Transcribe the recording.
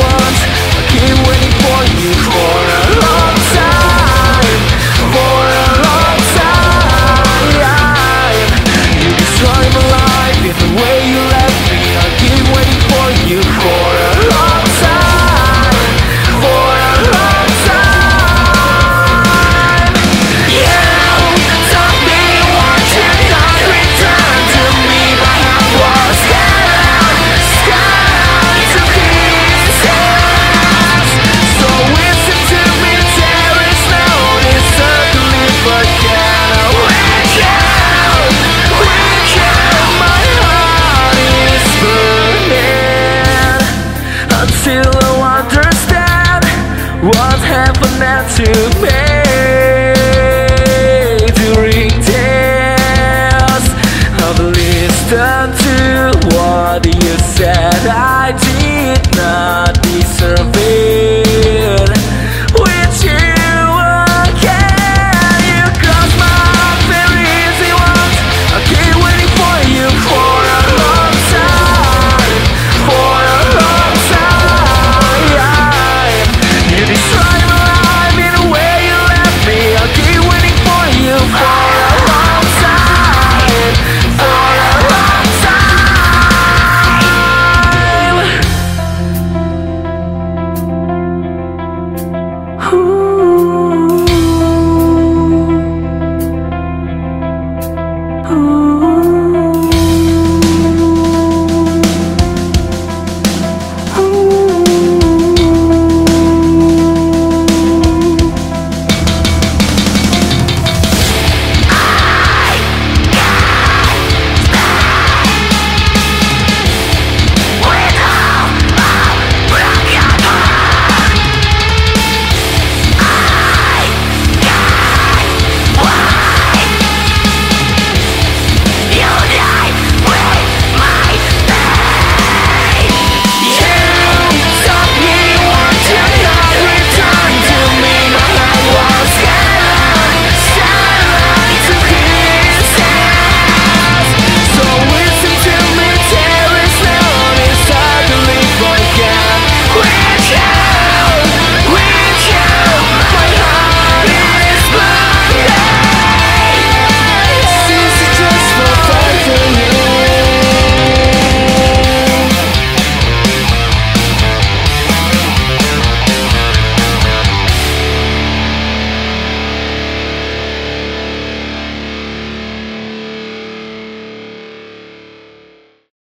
I came waiting for you for a not to pay During tales I've listened to what you said. I did not